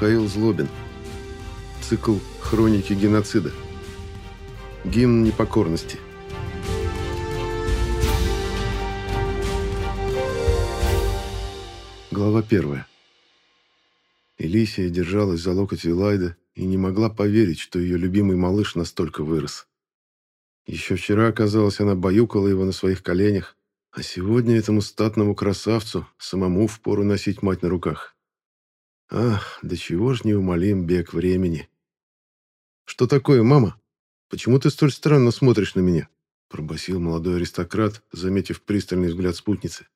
Михаил Злобин. Цикл «Хроники геноцида». Гимн непокорности. Глава первая. Элисия держалась за локоть Вилайда и не могла поверить, что ее любимый малыш настолько вырос. Еще вчера, казалось, она баюкала его на своих коленях, а сегодня этому статному красавцу самому впору носить мать на руках. Ах, до чего ж неумолим бег времени. «Что такое, мама? Почему ты столь странно смотришь на меня?» пробасил молодой аристократ, заметив пристальный взгляд спутницы.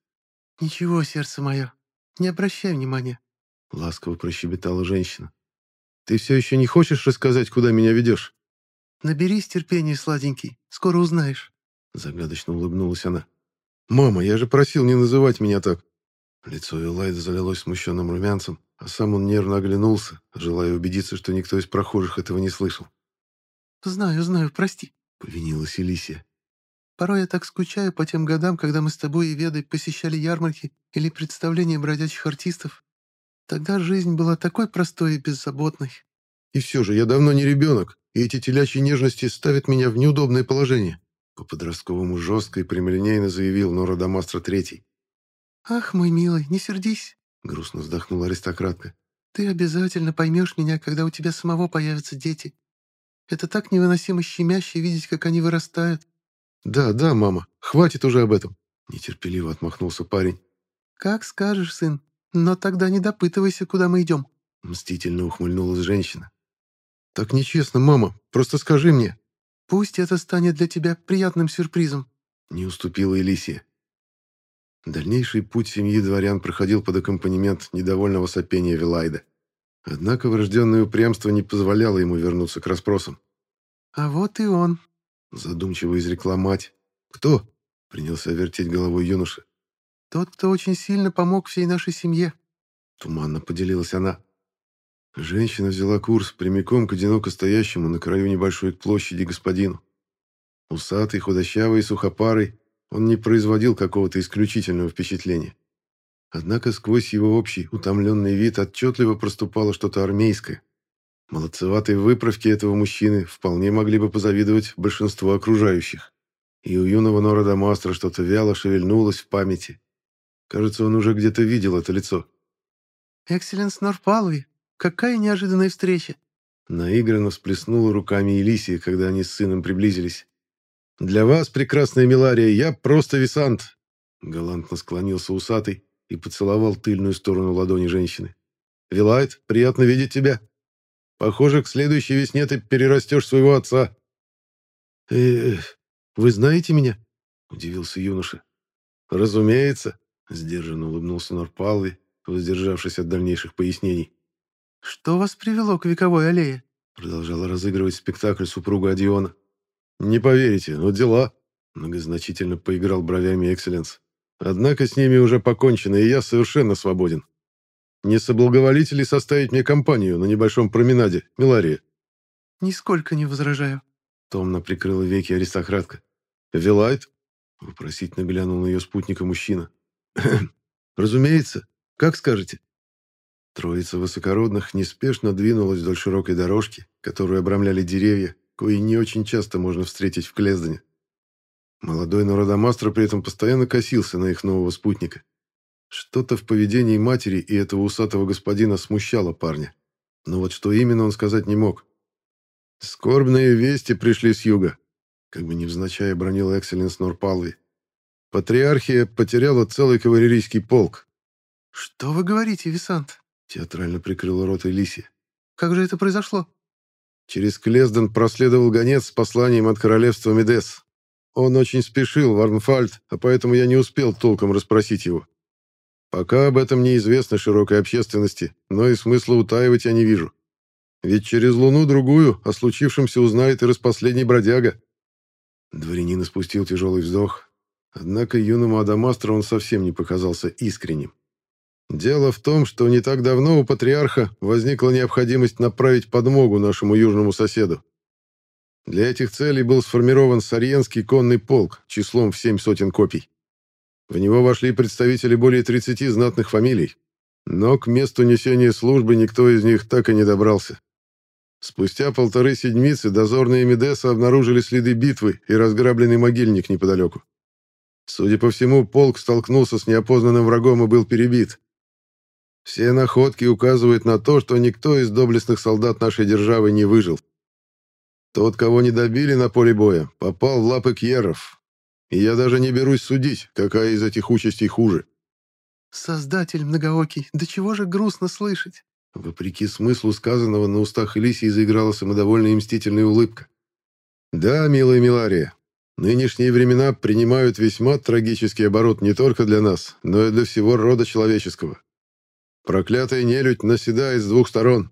«Ничего, сердце мое, не обращай внимания», — ласково прощебетала женщина. «Ты все еще не хочешь рассказать, куда меня ведешь?» «Наберись терпения, сладенький, скоро узнаешь», — загадочно улыбнулась она. «Мама, я же просил не называть меня так!» Лицо Элайда залилось смущенным румянцем, а сам он нервно оглянулся, желая убедиться, что никто из прохожих этого не слышал. «Знаю, знаю, прости», — повинилась Элисия. «Порой я так скучаю по тем годам, когда мы с тобой и Ведой посещали ярмарки или представления бродячих артистов. Тогда жизнь была такой простой и беззаботной». «И все же, я давно не ребенок, и эти телячьи нежности ставят меня в неудобное положение», по-подростковому жестко и прямолинейно заявил Нора Дамастра Третий. «Ах, мой милый, не сердись», — грустно вздохнула аристократка. «Ты обязательно поймешь меня, когда у тебя самого появятся дети. Это так невыносимо щемяще видеть, как они вырастают». «Да, да, мама, хватит уже об этом», — нетерпеливо отмахнулся парень. «Как скажешь, сын, но тогда не допытывайся, куда мы идем», — мстительно ухмыльнулась женщина. «Так нечестно, мама, просто скажи мне». «Пусть это станет для тебя приятным сюрпризом», — не уступила Элисия. Дальнейший путь семьи дворян проходил под аккомпанемент недовольного сопения Вилайда. Однако врожденное упрямство не позволяло ему вернуться к расспросам. «А вот и он», — задумчиво изрекла мать. «Кто?» — принялся вертеть головой юноша. «Тот, кто очень сильно помог всей нашей семье», — туманно поделилась она. Женщина взяла курс прямиком к одиноко стоящему на краю небольшой площади господину. Усатый, худощавый и сухопарый, он не производил какого-то исключительного впечатления. Однако сквозь его общий утомленный вид отчетливо проступало что-то армейское. Молодцеватой выправки этого мужчины вполне могли бы позавидовать большинство окружающих. И у юного Нора Дамастра что-то вяло шевельнулось в памяти. Кажется, он уже где-то видел это лицо. «Экселленс Норпалви, какая неожиданная встреча!» Наигранно всплеснула руками Елисия, когда они с сыном приблизились. «Для вас, прекрасная Милария, я просто висант!» Галантно склонился усатый и поцеловал тыльную сторону ладони женщины. «Вилайт, приятно видеть тебя. Похоже, к следующей весне ты перерастешь своего отца». «Э, вы знаете меня?» — удивился юноша. «Разумеется», — сдержанно улыбнулся Норпалви, воздержавшись от дальнейших пояснений. «Что вас привело к вековой аллее?» — продолжала разыгрывать спектакль супруга Адиона. «Не поверите, но дела», — многозначительно поиграл бровями Экселленс. «Однако с ними уже покончено, и я совершенно свободен. Не соблаговолите ли составить мне компанию на небольшом променаде, Милария?» «Нисколько не возражаю», — томно прикрыла веки аристократка. «Вилайт?» — вопросительно глянул на ее спутника мужчина. «Разумеется. Как скажете?» Троица высокородных неспешно двинулась вдоль широкой дорожки, которую обрамляли деревья, кои не очень часто можно встретить в Клездане. Молодой Нородомастро при этом постоянно косился на их нового спутника. Что-то в поведении матери и этого усатого господина смущало парня. Но вот что именно он сказать не мог. «Скорбные вести пришли с юга», как бы невзначай обронил Экселленс Норпалви. «Патриархия потеряла целый кавалерийский полк». «Что вы говорите, Висант?» театрально прикрыла рот Элисия. «Как же это произошло?» Через Клезден проследовал гонец с посланием от королевства Медес. Он очень спешил в Арнфальд, а поэтому я не успел толком расспросить его. Пока об этом неизвестно широкой общественности, но и смысла утаивать я не вижу. Ведь через луну-другую о случившемся узнает и распоследний бродяга. Дворянин спустил тяжелый вздох. Однако юному Адамастру он совсем не показался искренним. Дело в том, что не так давно у патриарха возникла необходимость направить подмогу нашему южному соседу. Для этих целей был сформирован Сарьенский конный полк числом в семь сотен копий. В него вошли представители более 30 знатных фамилий. Но к месту несения службы никто из них так и не добрался. Спустя полторы седмицы дозорные Медеса обнаружили следы битвы и разграбленный могильник неподалеку. Судя по всему, полк столкнулся с неопознанным врагом и был перебит. Все находки указывают на то, что никто из доблестных солдат нашей державы не выжил. Тот, кого не добили на поле боя, попал в лапы кьеров. И я даже не берусь судить, какая из этих участей хуже. «Создатель многоокий, до чего же грустно слышать?» Вопреки смыслу сказанного, на устах Элисии заиграла самодовольная и мстительная улыбка. «Да, милая Милария, нынешние времена принимают весьма трагический оборот не только для нас, но и для всего рода человеческого. Проклятая нелюдь наседает с двух сторон.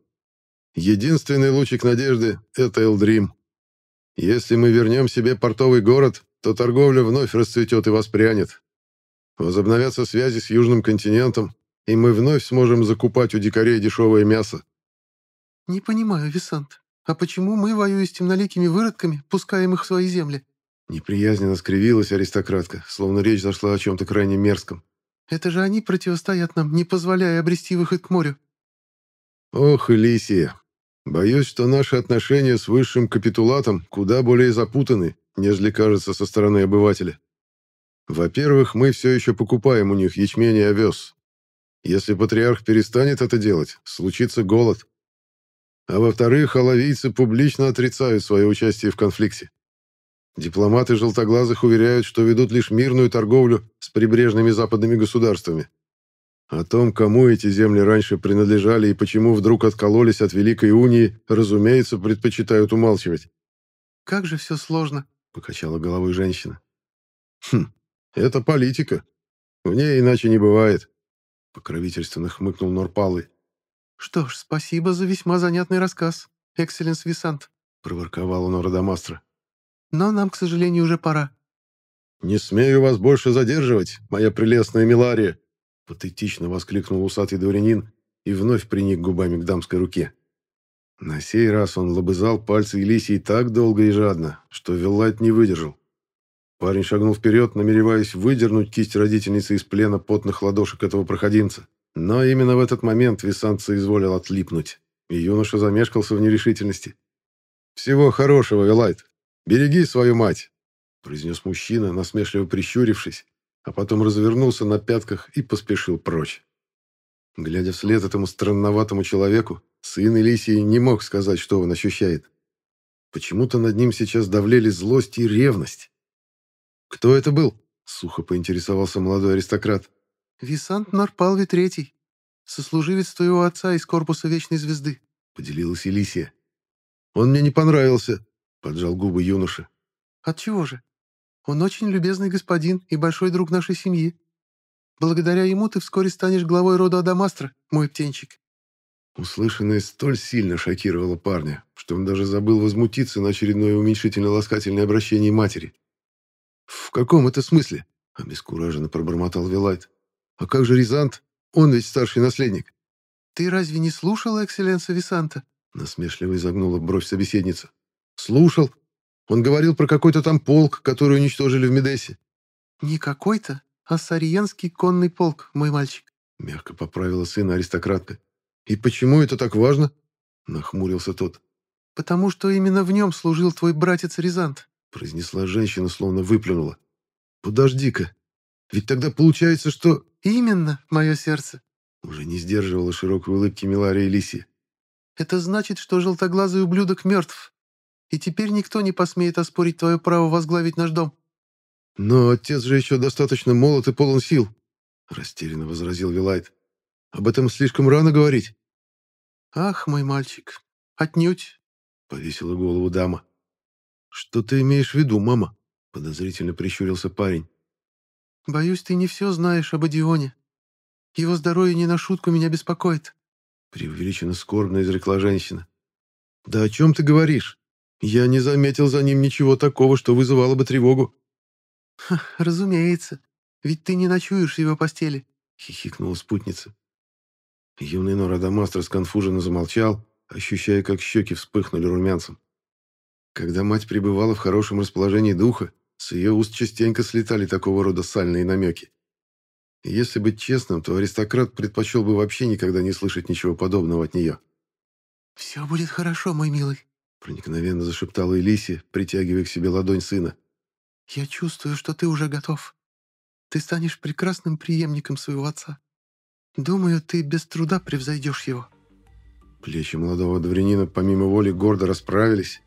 Единственный лучик надежды — это Элдрим. Если мы вернем себе портовый город, то торговля вновь расцветет и воспрянет. Возобновятся связи с Южным континентом, и мы вновь сможем закупать у дикарей дешевое мясо. «Не понимаю, Висант, а почему мы, воюя с темноликими выродками, пускаем их в свои земли?» Неприязненно скривилась аристократка, словно речь зашла о чем-то крайне мерзком. «Это же они противостоят нам, не позволяя обрести выход к морю». «Ох, Элисия, боюсь, что наши отношения с высшим капитулатом куда более запутаны, нежели кажется со стороны обывателя. Во-первых, мы все еще покупаем у них ячмень и овес, если патриарх перестанет это делать, случится голод. А во-вторых, алавийцы публично отрицают свое участие в конфликте. Дипломаты желтоглазых уверяют, что ведут лишь мирную торговлю с прибрежными западными государствами. О том, кому эти земли раньше принадлежали и почему вдруг откололись от Великой Унии, разумеется, предпочитают умалчивать. «Как же все сложно», — покачала головой женщина. «Хм, это политика. В ней иначе не бывает. Покровительственно хмыкнул Норпалый. «Что ж, спасибо за весьма занятный рассказ, экселленс Висант», — проворковал он Родомастра. «Но нам, к сожалению, уже пора». «Не смею вас больше задерживать, моя прелестная Милария!» — патетично воскликнул усатый дворянин и вновь приник губами к дамской руке. На сей раз он лобызал пальцы Елисии так долго и жадно, что Виллайт не выдержал. Парень шагнул вперед, намереваясь выдернуть кисть родительницы из плена потных ладошек этого проходимца. Но именно в этот момент Висант соизволил отлипнуть, и юноша замешкался в нерешительности. «Всего хорошего, Элайт. Береги свою мать!» произнес мужчина, насмешливо прищурившись, а потом развернулся на пятках и поспешил прочь. Глядя вслед этому странноватому человеку, сын Элисии не мог сказать, что он ощущает. Почему-то над ним сейчас давлели злость и ревность. «Кто это был?» — сухо поинтересовался молодой аристократ. «Висант Норпалви Третий, сослуживец твоего отца из корпуса Вечной Звезды», — поделилась Елисия. «Он мне не понравился», — поджал губы юноша. «Отчего же? Он очень любезный господин и большой друг нашей семьи. Благодаря ему ты вскоре станешь главой рода Адамастра, мой птенчик». Услышанное столь сильно шокировало парня, что он даже забыл возмутиться на очередное уменьшительно-ласкательное обращение матери. «В каком это смысле?» — обескураженно пробормотал Вилайт. «А как же Рязант? Он ведь старший наследник». «Ты разве не слушал экселленса Висанта?» — насмешливо изогнула бровь собеседница. «Слушал. Он говорил про какой-то там полк, который уничтожили в Медесе». «Не какой-то, а Сариенский конный полк, мой мальчик», — мягко поправила сына аристократка. «И почему это так важно?» — нахмурился тот. «Потому что именно в нем служил твой братец Рязант произнесла женщина, словно выплюнула. «Подожди-ка, ведь тогда получается, что...» «Именно, мое сердце!» Уже не сдерживала широкой улыбки Милария Лиси. «Это значит, что желтоглазый ублюдок мертв, и теперь никто не посмеет оспорить твое право возглавить наш дом». «Но отец же еще достаточно молод и полон сил», — растерянно возразил Вилайт. «Об этом слишком рано говорить». «Ах, мой мальчик, отнюдь», — повесила голову дама. «Что ты имеешь в виду, мама?» — подозрительно прищурился парень. «Боюсь, ты не все знаешь об Адионе. Его здоровье не на шутку меня беспокоит», — преувеличенно скорбно изрекла женщина. «Да о чем ты говоришь? Я не заметил за ним ничего такого, что вызывало бы тревогу». Ха, «Разумеется, ведь ты не ночуешь в его постели», — хихикнула спутница. Юный Норадамастр сконфуженно замолчал, ощущая, как щеки вспыхнули румянцем. Когда мать пребывала в хорошем расположении духа, с ее уст частенько слетали такого рода сальные намеки. И если быть честным, то аристократ предпочел бы вообще никогда не слышать ничего подобного от нее. «Все будет хорошо, мой милый», — проникновенно зашептала Элиси, притягивая к себе ладонь сына. «Я чувствую, что ты уже готов. Ты станешь прекрасным преемником своего отца. Думаю, ты без труда превзойдешь его». Плечи молодого дворянина помимо воли гордо расправились.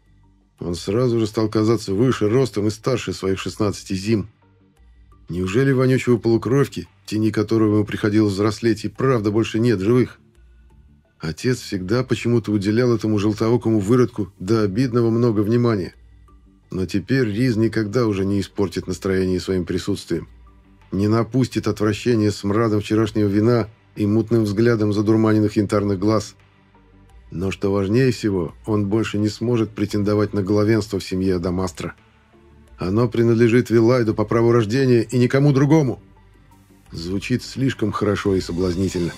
Он сразу же стал казаться выше ростом и старше своих 16 зим. Неужели вонючего полукровки, тени которого ему приходилось взрослеть, и правда больше нет живых? Отец всегда почему-то уделял этому желтоокому выродку до обидного много внимания. Но теперь Риз никогда уже не испортит настроение своим присутствием. Не напустит отвращение с мрадом вчерашнего вина и мутным взглядом задурманенных янтарных глаз. Но что важнее всего, он больше не сможет претендовать на главенство в семье Адамастра. Оно принадлежит Вилайду по праву рождения и никому другому. Звучит слишком хорошо и соблазнительно.